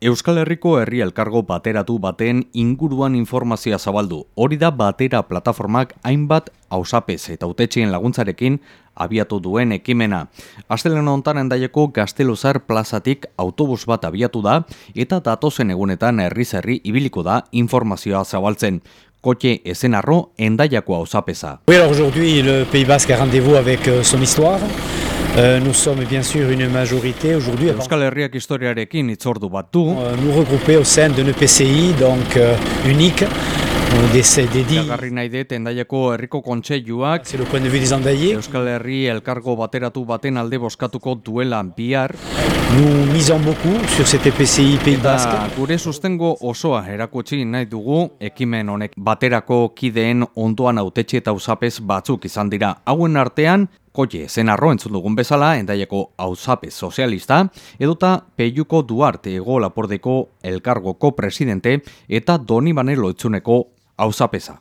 Euskal Herriko herri elkargo bateratu baten inguruan informazioa zabaldu. Hori da batera plataformak hainbat hausapez eta utetxien laguntzarekin abiatu duen ekimena. Astelen honetan endaieko gazteluzar plazatik autobus bat abiatu da eta datozen egunetan herri zerri ibiliko da informazioa zabaltzen. Kotxe esenarro endaiako hausapeza. Oui, alors aujourd'hui le Pays Basque a rendez-vous avec euh, son histoire. Euh, nous sommes bien sûr une majorité aujourd'hui. Euskal Herriak historiarekin itzordu bat du. Euh, nous regrouper au sein d'un EPCI donc euh, unique. Jagarri nahi dut, endaiako herriko kontseiluak de Euskal Herri elkargo bateratu baten alde boskatuko duela bihar Basque Eta gure sustengo osoa erakutsi nahi dugu ekimen honek baterako kideen ondoan autetxe eta usapez batzuk izan dira Hauen artean Koie, zen arro entzun dugun bezala, endaieko hauzape sozialista, edota Peiuko Duarte ego lapordeko elkargoko presidente eta Doni Banelo etzuneko hauzapeza.